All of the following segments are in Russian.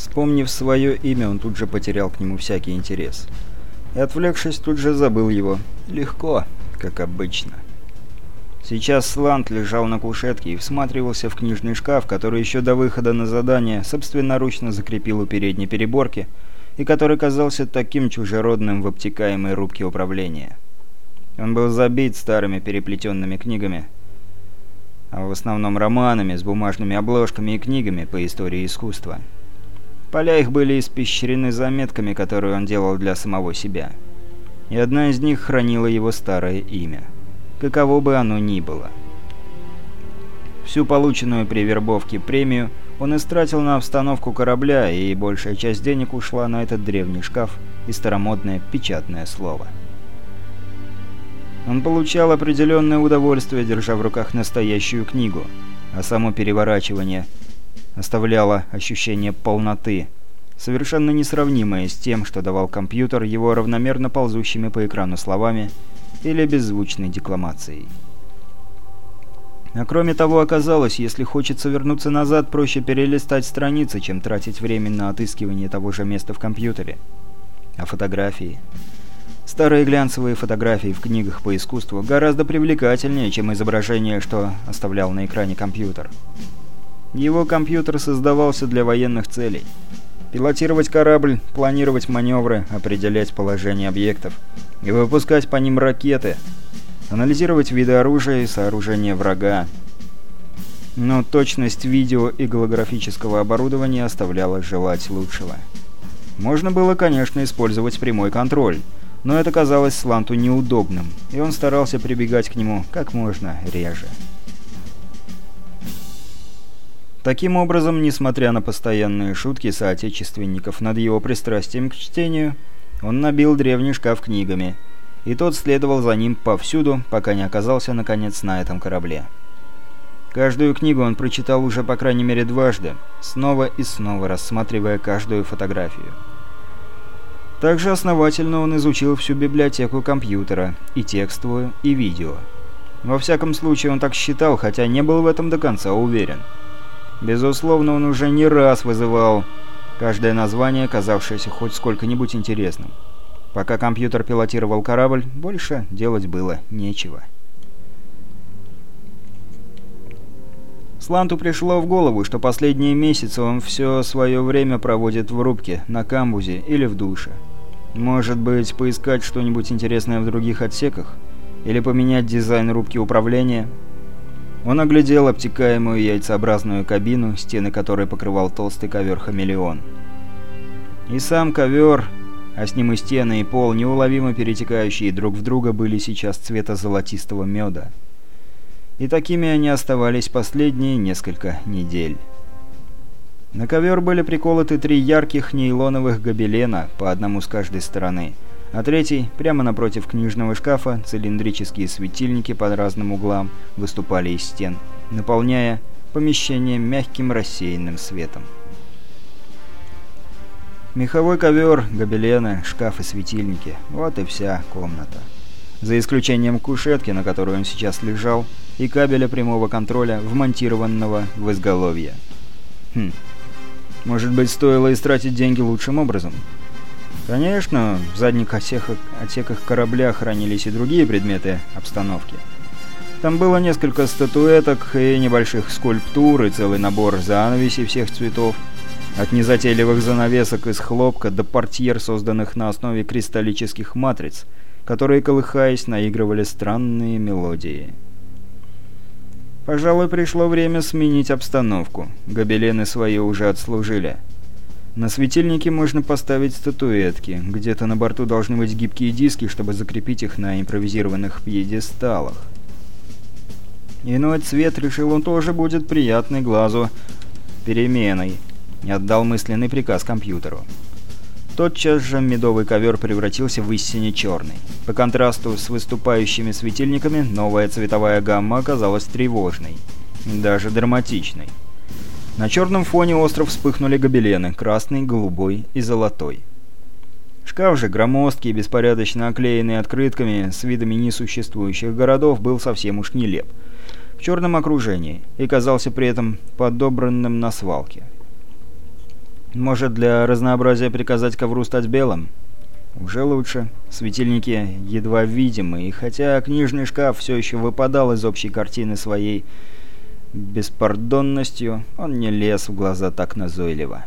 Вспомнив свое имя, он тут же потерял к нему всякий интерес. И, отвлекшись, тут же забыл его. Легко, как обычно. Сейчас Слант лежал на кушетке и всматривался в книжный шкаф, который еще до выхода на задание собственноручно закрепил у передней переборки и который казался таким чужеродным в обтекаемой рубке управления. Он был забит старыми переплетенными книгами, а в основном романами с бумажными обложками и книгами по истории искусства. Поля их были испещрены заметками, которые он делал для самого себя. И одна из них хранила его старое имя. Каково бы оно ни было. Всю полученную при вербовке премию он истратил на обстановку корабля, и большая часть денег ушла на этот древний шкаф и старомодное печатное слово. Он получал определенное удовольствие, держа в руках настоящую книгу, а само переворачивание оставляло ощущение полноты, совершенно несравнимое с тем, что давал компьютер его равномерно ползущими по экрану словами или беззвучной декламацией. А кроме того, оказалось, если хочется вернуться назад, проще перелистать страницы, чем тратить время на отыскивание того же места в компьютере. А фотографии... Старые глянцевые фотографии в книгах по искусству гораздо привлекательнее, чем изображение, что оставлял на экране компьютер. Его компьютер создавался для военных целей. Пилотировать корабль, планировать маневры, определять положение объектов и выпускать по ним ракеты, анализировать виды оружия и сооружения врага. Но точность видео и голографического оборудования оставляла желать лучшего. Можно было, конечно, использовать прямой контроль – но это казалось Сланту неудобным, и он старался прибегать к нему как можно реже. Таким образом, несмотря на постоянные шутки соотечественников над его пристрастием к чтению, он набил древний шкаф книгами, и тот следовал за ним повсюду, пока не оказался, наконец, на этом корабле. Каждую книгу он прочитал уже по крайней мере дважды, снова и снова рассматривая каждую фотографию. Также основательно он изучил всю библиотеку компьютера, и текстовую, и видео. Во всяком случае, он так считал, хотя не был в этом до конца уверен. Безусловно, он уже не раз вызывал каждое название, казавшееся хоть сколько-нибудь интересным. Пока компьютер пилотировал корабль, больше делать было нечего. Сланту пришло в голову, что последние месяцы он все свое время проводит в рубке, на камбузе или в душе. Может быть, поискать что-нибудь интересное в других отсеках? Или поменять дизайн рубки управления? Он оглядел обтекаемую яйцеобразную кабину, стены которой покрывал толстый ковер-хамелеон. И сам ковер, а с ним и стены, и пол, неуловимо перетекающие друг в друга, были сейчас цвета золотистого меда. И такими они оставались последние несколько недель. На ковер были приколоты три ярких нейлоновых гобелена, по одному с каждой стороны, а третий, прямо напротив книжного шкафа, цилиндрические светильники под разным углам выступали из стен, наполняя помещение мягким рассеянным светом. Меховой ковер, гобелены, шкаф и светильники – вот и вся комната. За исключением кушетки, на которой он сейчас лежал, и кабеля прямого контроля, вмонтированного в изголовье. Хм, может быть, стоило истратить деньги лучшим образом? Конечно, в задних отсеках, отсеках корабля хранились и другие предметы обстановки. Там было несколько статуэток и небольших скульптур, и целый набор занавесей всех цветов. От незатейливых занавесок из хлопка до портьер, созданных на основе кристаллических матриц, которые, колыхаясь, наигрывали странные мелодии. Пожалуй, пришло время сменить обстановку. Гобелены свои уже отслужили. На светильнике можно поставить статуэтки. Где-то на борту должны быть гибкие диски, чтобы закрепить их на импровизированных пьедесталах. Иной цвет, решил он, тоже будет приятный глазу переменой. Отдал мысленный приказ компьютеру. Тотчас же медовый ковер превратился в истине черный. По контрасту с выступающими светильниками, новая цветовая гамма оказалась тревожной. Даже драматичной. На черном фоне остров вспыхнули гобелены – красный, голубой и золотой. Шкаф же, громоздкий, беспорядочно оклеенный открытками с видами несуществующих городов, был совсем уж нелеп. В черном окружении и казался при этом подобранным на свалке. Может, для разнообразия приказать ковру стать белым? Уже лучше. Светильники едва видимы, и хотя книжный шкаф все еще выпадал из общей картины своей беспардонностью, он не лез в глаза так назойливо.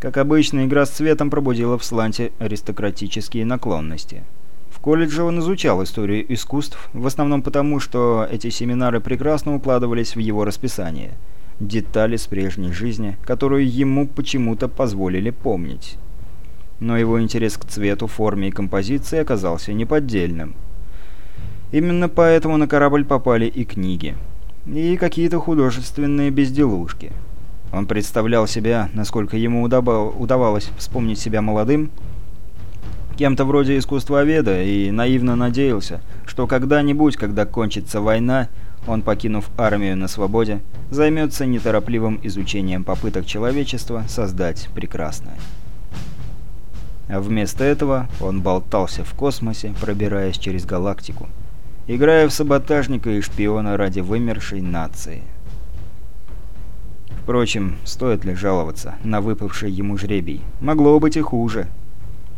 Как обычно, игра с цветом пробудила в Сланте аристократические наклонности. В колледже он изучал историю искусств, в основном потому, что эти семинары прекрасно укладывались в его расписание – детали с прежней жизни, которую ему почему-то позволили помнить. Но его интерес к цвету, форме и композиции оказался неподдельным. Именно поэтому на корабль попали и книги. И какие-то художественные безделушки. Он представлял себя, насколько ему удавалось вспомнить себя молодым, кем-то вроде искусствоведа, и наивно надеялся, что когда-нибудь, когда кончится война, он, покинув армию на свободе, займется неторопливым изучением попыток человечества создать прекрасное. А вместо этого он болтался в космосе, пробираясь через галактику, играя в саботажника и шпиона ради вымершей нации. Впрочем, стоит ли жаловаться на выпавший ему жребий? Могло быть и хуже.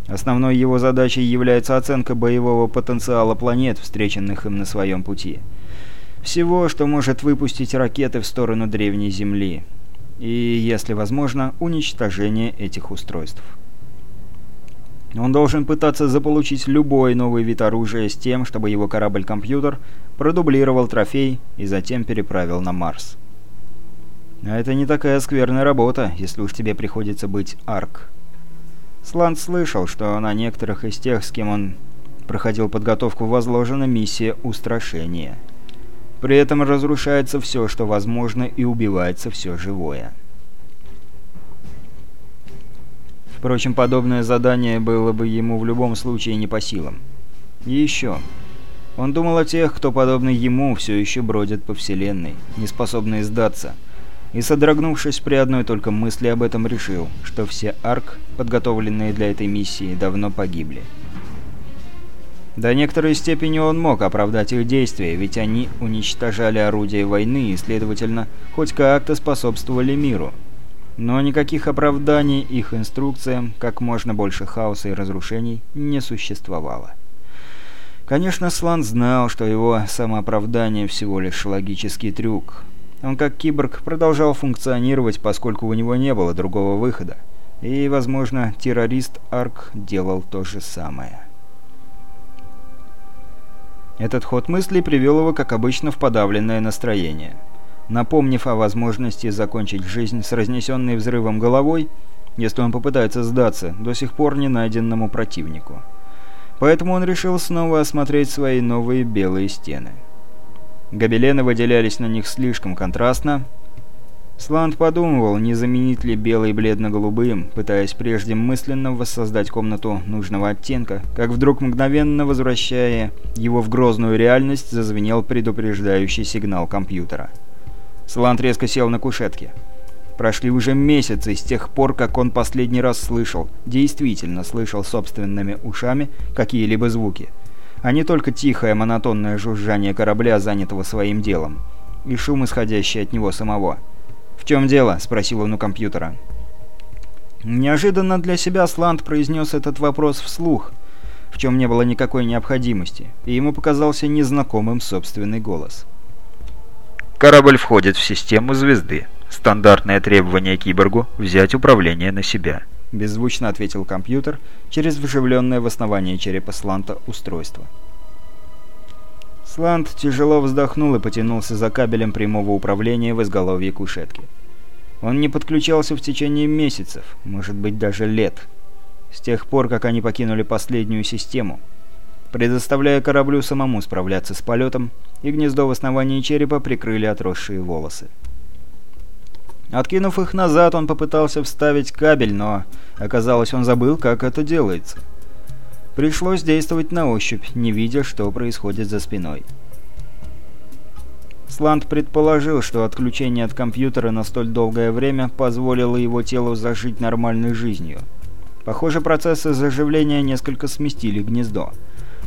Основной его задачей является оценка боевого потенциала планет, встреченных им на своем пути – всего, что может выпустить ракеты в сторону древней Земли. И, если возможно, уничтожение этих устройств. Он должен пытаться заполучить любой новый вид оружия с тем, чтобы его корабль-компьютер продублировал трофей и затем переправил на Марс. А это не такая скверная работа, если уж тебе приходится быть Арк. Сланд слышал, что на некоторых из тех, с кем он проходил подготовку, возложена миссия устрашения – при этом разрушается все, что возможно, и убивается все живое. Впрочем, подобное задание было бы ему в любом случае не по силам. И еще. Он думал о тех, кто, подобно ему, все еще бродит по Вселенной, не способные сдаться. И, содрогнувшись при одной только мысли об этом, решил, что все арк, подготовленные для этой миссии, давно погибли. До некоторой степени он мог оправдать их действия, ведь они уничтожали орудия войны и, следовательно, хоть как-то способствовали миру. Но никаких оправданий их инструкциям, как можно больше хаоса и разрушений, не существовало. Конечно, Слан знал, что его самооправдание всего лишь логический трюк. Он как киборг продолжал функционировать, поскольку у него не было другого выхода. И, возможно, террорист Арк делал то же самое. Этот ход мыслей привел его, как обычно, в подавленное настроение. Напомнив о возможности закончить жизнь с разнесенной взрывом головой, если он попытается сдаться до сих пор не найденному противнику. Поэтому он решил снова осмотреть свои новые белые стены. Гобелены выделялись на них слишком контрастно, Сланд подумывал, не заменить ли белый бледно-голубым, пытаясь прежде мысленно воссоздать комнату нужного оттенка, как вдруг мгновенно возвращая его в грозную реальность, зазвенел предупреждающий сигнал компьютера. Сланд резко сел на кушетке. Прошли уже месяцы с тех пор, как он последний раз слышал, действительно слышал собственными ушами какие-либо звуки, а не только тихое монотонное жужжание корабля, занятого своим делом, и шум, исходящий от него самого. «В чем дело?» – спросил он у компьютера. Неожиданно для себя Сланд произнес этот вопрос вслух, в чем не было никакой необходимости, и ему показался незнакомым собственный голос. «Корабль входит в систему звезды. Стандартное требование киборгу – взять управление на себя», – беззвучно ответил компьютер через вживленное в основание черепа Сланта устройство. Сланд тяжело вздохнул и потянулся за кабелем прямого управления в изголовье кушетки. Он не подключался в течение месяцев, может быть даже лет. С тех пор, как они покинули последнюю систему, предоставляя кораблю самому справляться с полетом, и гнездо в основании черепа прикрыли отросшие волосы. Откинув их назад, он попытался вставить кабель, но оказалось, он забыл, как это делается. Пришлось действовать на ощупь, не видя, что происходит за спиной. Сланд предположил, что отключение от компьютера на столь долгое время позволило его телу зажить нормальной жизнью. Похоже, процессы заживления несколько сместили гнездо.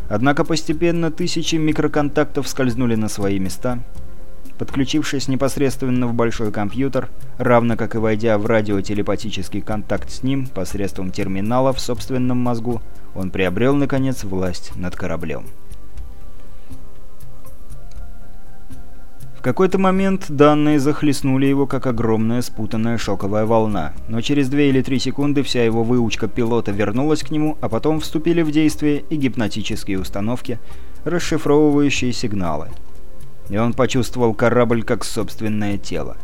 Однако постепенно тысячи микроконтактов скользнули на свои места, Подключившись непосредственно в большой компьютер, равно как и войдя в радиотелепатический контакт с ним посредством терминала в собственном мозгу, он приобрел, наконец, власть над кораблем. Какой-то момент данные захлестнули его, как огромная спутанная шоковая волна, но через две или три секунды вся его выучка пилота вернулась к нему, а потом вступили в действие и гипнотические установки, расшифровывающие сигналы и он почувствовал корабль как собственное тело.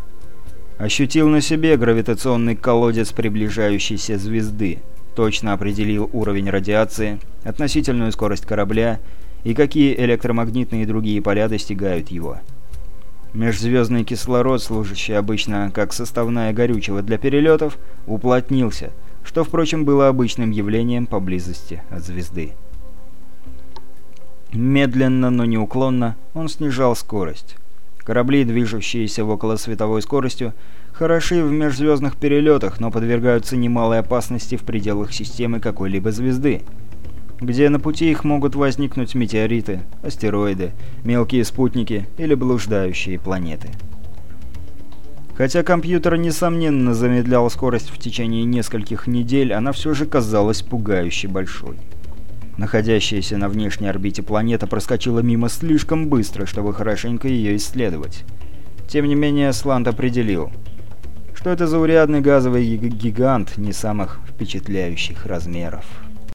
Ощутил на себе гравитационный колодец приближающейся звезды, точно определил уровень радиации, относительную скорость корабля и какие электромагнитные и другие поля достигают его. Межзвездный кислород, служащий обычно как составная горючего для перелетов, уплотнился, что, впрочем, было обычным явлением поблизости от звезды. Медленно, но неуклонно он снижал скорость. Корабли, движущиеся в околосветовой скоростью, хороши в межзвездных перелетах, но подвергаются немалой опасности в пределах системы какой-либо звезды, где на пути их могут возникнуть метеориты, астероиды, мелкие спутники или блуждающие планеты. Хотя компьютер, несомненно, замедлял скорость в течение нескольких недель, она все же казалась пугающе большой. Находящаяся на внешней орбите планета проскочила мимо слишком быстро, чтобы хорошенько ее исследовать. Тем не менее, Сланд определил, что это заурядный газовый гигант не самых впечатляющих размеров.